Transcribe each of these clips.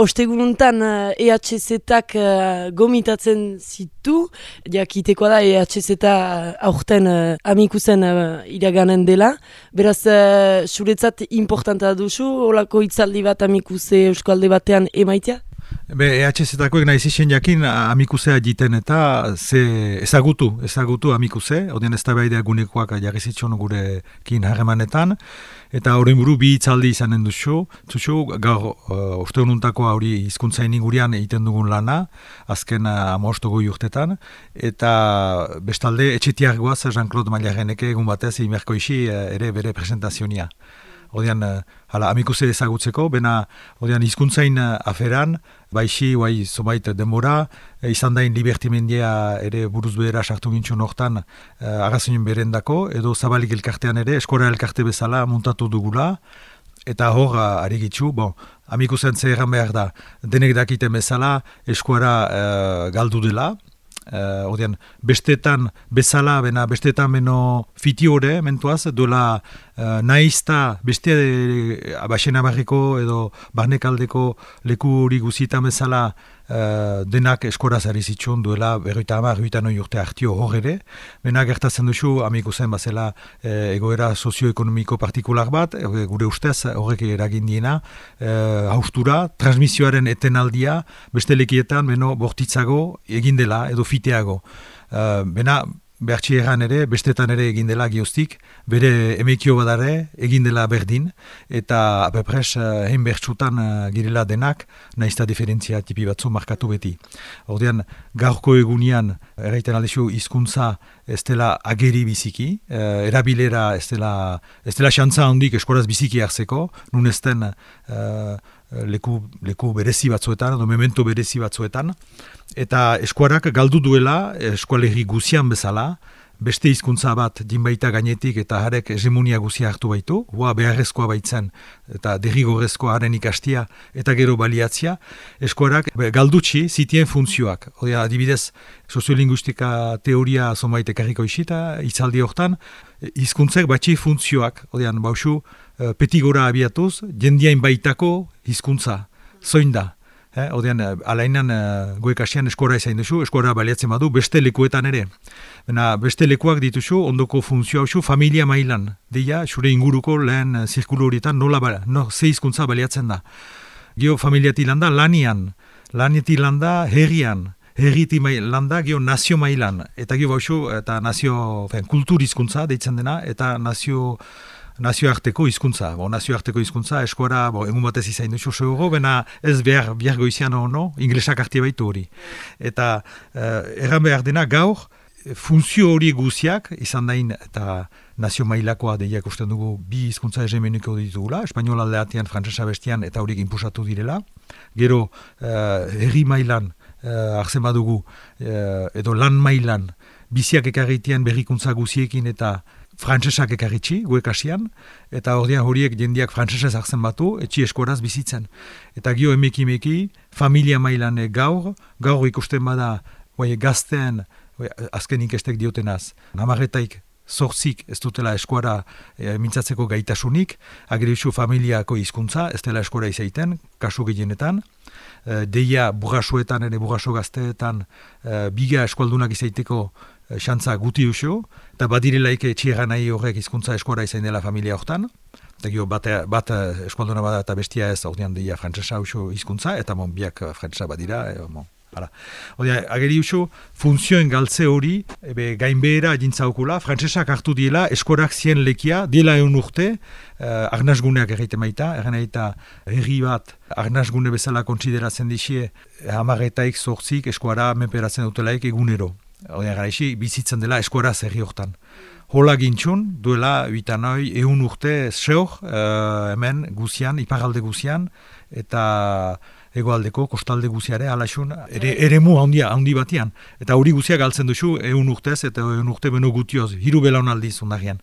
Ostegununtan uh, EHZ-ak uh, gomitatzen zitu, jakitekoa da EHZ aurten uh, amikusen uh, iraganen dela. Beraz, uh, suretzat importanta duzu, olako itzaldi bat amikuse euskalde batean emaitea? Be, EHZ-akoek nahi zixen jakin amikusea jiten eta ze ezagutu, ezagutu amikuse, odien ez da behidea gunekoak jarri kin harremanetan, eta horren buru bi itzaldi izanen duzu, zuzu, gaur, uh, uste honuntako hori hizkuntza inigurean egiten dugun lana, azken uh, amostogo urtetan, eta bestalde, etxetiak guaz, Jean-Claude Maliareneke egun batez, imerko isi, uh, ere bere presentazionia. Odean, uh, hala, amikuse ezagutzeko, bena, odean, hizkuntzain uh, aferan, baixi, guai, zobait denbora, e, izan dain libertimendia ere buruz behera sartu gintxu nortan e, berendako, edo zabalik elkartean ere, eskora elkarte bezala muntatu dugula, eta hor, ari gitzu, bon, amiku zen behar da, denek dakiten bezala, eskuara e, galdu dela, Uh, odian, bestetan bezala, bena bestetan beno fiti hori, mentuaz, duela uh, nahizta beste uh, barriko edo barnekaldeko leku hori guzitan bezala uh, denak eskoraz ari zitsun duela berroita ama arruitan oi urte hartio hor ere. Bena gertatzen duzu, amiko zen bazela uh, egoera sozioekonomiko partikular bat, gure ustez horrek eragin diena, uh, haustura, transmisioaren etenaldia, beste lekietan, beno, bortitzago egin dela edo fiteago. Uh, bena, behartsi egan ere, bestetan ere egin dela gioztik, bere emekio badare egin dela berdin, eta apepres hein bertsutan uh, girela denak, nahizta diferentzia tipi batzu markatu beti. Ordean, gaurko egunian, erraiten aldezu, hizkuntza ez dela ageri biziki, uh, erabilera ez dela, ez dela xantza handik eskoraz biziki hartzeko, nun ez den uh, leku, leku berezi batzuetan, edo memento berezi batzuetan, eta eskuarak galdu duela, eskualerri guzian bezala, beste hizkuntza bat dinbaita gainetik eta harek hegemonia guzia hartu baitu, hua beharrezkoa baitzen eta derrigorrezkoa haren ikastia eta gero baliatzia, eskuarak galdutxi zitien funtzioak. Odea, adibidez, soziolinguistika teoria zonbait ekarriko isita, itzaldi hortan, hizkuntzek batxi funtzioak, odean, bauzu, eh, petigora abiatuz, jendiain baitako hizkuntza, zoin da. Eh, odean, eh, alainan uh, goekasian eskora izain duzu, eskora baliatzen badu, beste lekuetan ere. Bena, beste lekuak dituzu, ondoko funtzioa zu, familia mailan. Deia, zure inguruko lehen uh, zirkulu horietan nola ba, no, ze hizkuntza baliatzen da. Gio familiati landa lanian, laniati landa herrian, herriti landa gio nazio mailan. Eta gio bauzu, eta nazio, kulturizkuntza deitzen dena, eta nazio nazioarteko hizkuntza, bo nazioarteko hizkuntza eskora, bo egun batez izain duzu zeuro, bena ez behar, behar goizian ono, inglesak arte baitu hori. Eta uh, erran behar dena gaur, funtzio hori guziak, izan dain, eta nazio mailakoa deiak usten dugu bi hizkuntza egemeniko ditugula, espainola aldeatian, frantzesa bestian, eta horiek inpusatu direla. Gero, uh, herri mailan, uh, arzen badugu, uh, edo lan mailan, biziak ekarritian berrikuntza guziekin eta frantsesak ekarritxi, guekasian, eta ordean horiek jendiak frantsesez hartzen batu, etxi eskoraz bizitzen. Eta gio emeki emeki, familia mailan gaur, gaur ikusten bada, oi, gaztean, oi, azken inkestek diotenaz, namarretaik zortzik ez dutela eskuara e, mintzatzeko gaitasunik, agerizu familiako hizkuntza ez dela eskuara izaiten, kasu gehienetan, e, deia burrasuetan ere burraso gazteetan, e, biga eskualdunak izaiteko xantza guti usio, eta badirelaik txierra nahi horrek hizkuntza eskora izan dela familia hortan, eta gio bat, bat eskualduna bada eta bestia ez ordean dira frantzesa usio hizkuntza, eta mon biak frantzesa badira, e, mon. Hala. Odea, ageri usio, funtzioen galtze hori, ebe gainbehera adintza okula, frantzesak hartu diela, eskorak zien lekia, diela egun urte, eh, arnazguneak erreite maita, erren eta herri bat, arnazgune bezala kontsideratzen dixie, hamaretaik zortzik, eskuara menperatzen dutelaik egunero. Odean gara bizitzen dela eskuera zerri hortan. Hola gintxun, duela bitanoi eun urte zeor, uh, hemen guzian, iparalde guzian, eta egoaldeko, kostalde guziare, alaxun, ere, ere mu handia, handi batian. Eta hori guzia galtzen duzu eun urtez, eta eun urte beno gutioz, hiru belaun aldiz undagian.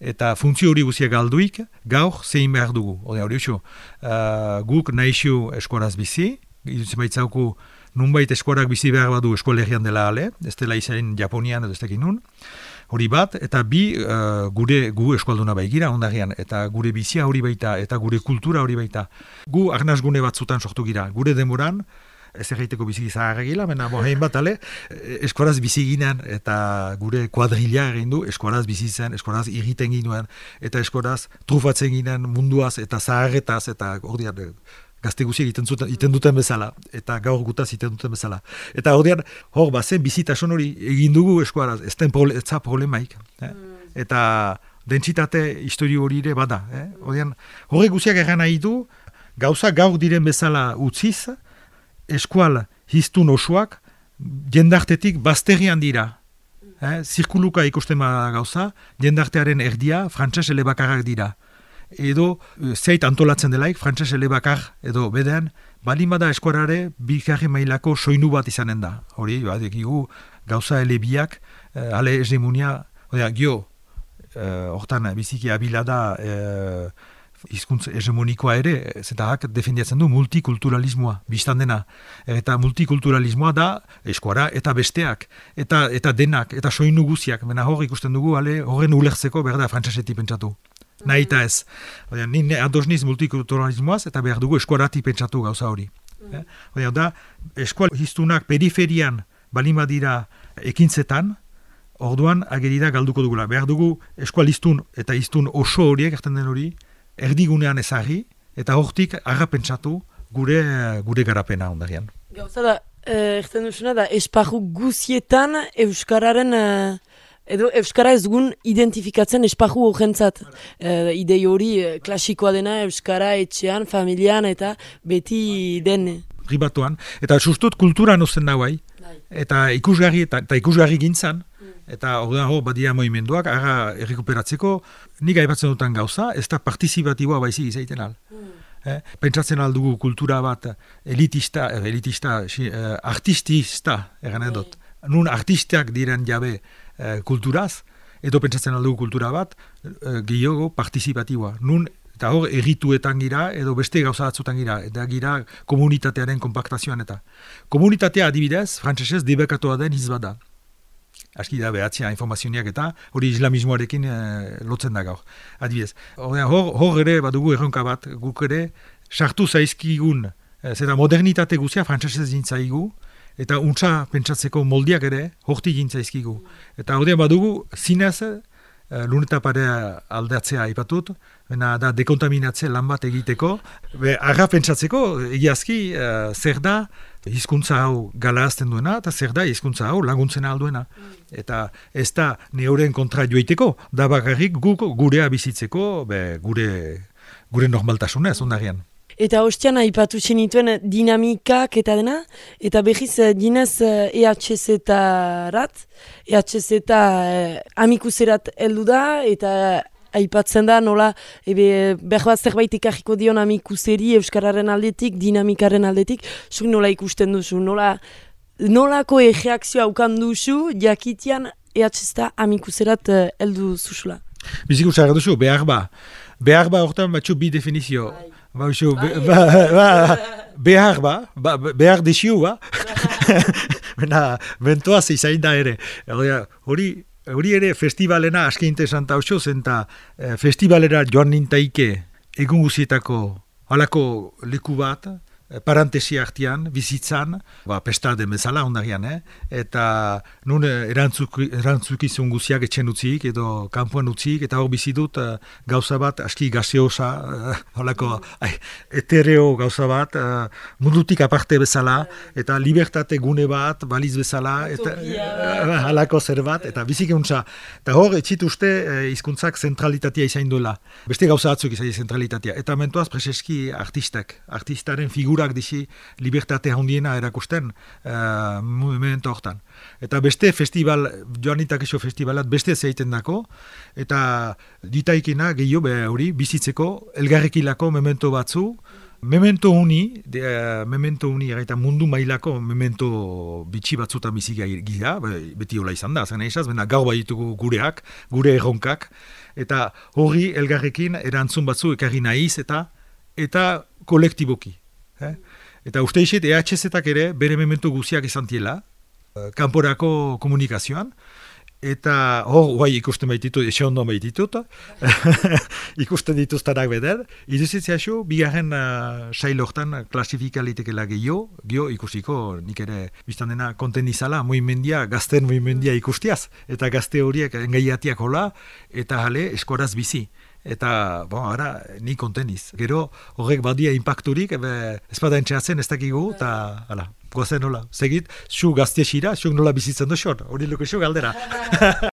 Eta funtzio hori guzia galduik, gaur zein behar dugu. Odean hori uh, guk nahizu eskuaraz bizi, idutzen baitzauku, nunbait eskorak bizi behar badu eskolegian dela ale, ez dela izaren Japonian edo ez dekin nun. Hori bat, eta bi gure gu eskualduna baigira ondarian, eta gure bizia hori baita, eta gure kultura hori baita. Gu agnazgune batzutan sortu gira, gure demoran, ez egiteko bizi zaharregila, mena bohein bat, ale, eskuaraz bizi ginen, eta gure kuadrilla egin du, eskuaraz bizi zen, eskuaraz irriten ginen, eta eskuaraz trufatzen ginen munduaz, eta zaharretaz, eta ordean, gazte guziek iten, zuten, iten duten bezala, eta gaur gutaz iten duten bezala. Eta ordean, hor, bazen bizitasun hori egin dugu eskuaraz, ez den prole, problemaik. Eh? Mm. Eta dentsitate histori hori ere bada. Eh? Ordean, horre guziak egan nahi du, gauza gaur diren bezala utziz, eskual hiztun osoak jendartetik bazterian dira. Eh, zirkuluka ikusten bada gauza, jendartearen erdia frantses elebakarrak dira. Edo eh, zeit antolatzen delaik, frantses elebakar edo bedean, balin bada eskuarare bikarri mailako soinu bat izanen da. Hori, badekigu gauza elebiak, eh, ale esdemunia, gio, eh, hortan biziki abilada eh, hizkuntz hegemonikoa ere, zetak defendiatzen du multikulturalismoa, biztan dena. Eta multikulturalismoa da eskuara eta besteak, eta eta denak, eta soinu guziak, mena hor ikusten dugu, ale, horren ulertzeko behar da frantzasetik pentsatu. Nahi eta ez. Oda, nire adosniz multikulturalismoaz, eta behar dugu eskuarati pentsatu gauza hori. Mm. Oda, da, eskual hiztunak periferian balima dira ekintzetan, orduan agerida galduko dugula. Behar dugu eskualistun eta iztun oso horiek, erten den hori, erdigunean ezagri, eta hortik agapentsatu gure gure garapena ondarian. Gauza da, eh, duzuna da, esparru guzietan Euskararen, eh, edo Euskara ez gun identifikatzen esparru horrentzat. Eh, idei hori eh, klasikoa dena Euskara etxean, familian, eta beti den. Ribatuan, eta sustut kultura nozten da bai, eta ikusgarri, eta, eta ikusgarri gintzan, Eta ordean hor badia moimenduak, ara errekuperatzeko, nik aipatzen dutan gauza, ez da partizipatiboa baizik izaiten al. Hmm. Eh? Pentsatzen aldugu kultura bat elitista, er, elitista, eh, artistista, egan edot. Hmm. Nun artistak diren jabe eh, kulturaz, edo pentsatzen aldugu kultura bat, eh, gehiago partizipatiboa. Nun eta hor errituetan gira, edo beste gauza batzutan gira, eta gira komunitatearen kompaktazioan eta. Komunitatea adibidez, frantzesez, debekatoa den izbada aski da behatzea informazioniak eta hori islamismoarekin e, lotzen da gaur. Adibidez, hor, hor ere badugu erronka bat guk ere sartu zaizkigun e, zera modernitate guzia frantzasez zintzaigu eta untsa pentsatzeko moldiak ere horti gintzaizkigu. Eta hori badugu zinez e, luneta parea aldatzea ipatut, Bena da dekontaminatze lan bat egiteko, be, arra pentsatzeko, egiazki, uh, zer da hizkuntza hau galazten duena, eta zer da hizkuntza hau laguntzen alduena. Eta ez da neuren kontra joiteko, da bakarrik guk gurea bizitzeko, be, gure, gure normaltasuna ez ondarian. Eta hostian aipatu zenituen dinamikak eta dena, eta behiz eh, dinez EHZ eta rat, EHZ eta amikuserat heldu da, eta aipatzen da, nola, ebe, behar bat zerbait ikajiko dion amikuseri Euskararen aldetik, dinamikaren aldetik, zuk nola ikusten duzu, nola, nolako egeakzioa ukan duzu, jakitian ehatzesta amikuserat uh, eldu zuzula. Bizik usara duzu, behar ba, behar ba horretan batxu bi definizio, bai. Ba, usu, be, bai. ba, ba, behar ba, behar desio ba, Bena, bentoaz izain da ere. Hori, hori ere festivalena aski interesanta oso zen eta e, festivalera joan nintaike egun guzietako halako leku bat, parantesi hartian, bizitzan, ba, pesta den bezala ondarian, eh? eta nun erantzuk, erantzuk izun guziak etxen utzik, edo kanpoan utzik, eta hor bizitut uh, gauza bat, aski gaziosa, uh, holako, ai, etereo gauza bat, uh, mundutik aparte bezala, eta libertate gune bat, baliz bezala, eta uh, halako zer bat, eta bizik euntza. Eta hor, etxit uste uh, izkuntzak zentralitatea izain duela. Beste gauza batzuk izai zentralitatea. Eta mentuaz, preseski artistak, artistaren figur figurak dizi libertate handiena erakusten uh, momentu hortan. Eta beste festival, joanitak iso festivalat beste zeiten dako, eta ditaikina gehiago be hori bizitzeko elgarrekilako memento batzu, Memento uni, de, uh, memento uni eta mundu mailako memento bitxi batzuta bizi gira, beti hola izan da, zen esaz, bena gau baitugu gureak, gure erronkak, eta hori elgarrekin erantzun batzu ekarri nahiz eta eta kolektiboki. Eh? Eta uste iset, EHZ-etak ere bere memento guziak izan tiela, eh, kanporako komunikazioan, eta hor, guai ikusten baititut, ese ondo baititut, ikusten dituztanak beder, iduzitzea xo, bigarren uh, sailortan klasifikalitekela gehiago, gehiago ikusiko, nik ere, biztan dena, konten izala, moimendia, gazten moimendia ikustiaz, eta gazte horiek engaiatiak hola, eta jale, eskoraz bizi. Eta, bon, ara, ni konteniz. Gero, horrek badia impacturik, ebe, ez bada entxeatzen ez dakigu, eta, hala, gozen nola. Segit, zu gazte xira, zu nola bizitzen du xor, hori luke zu galdera.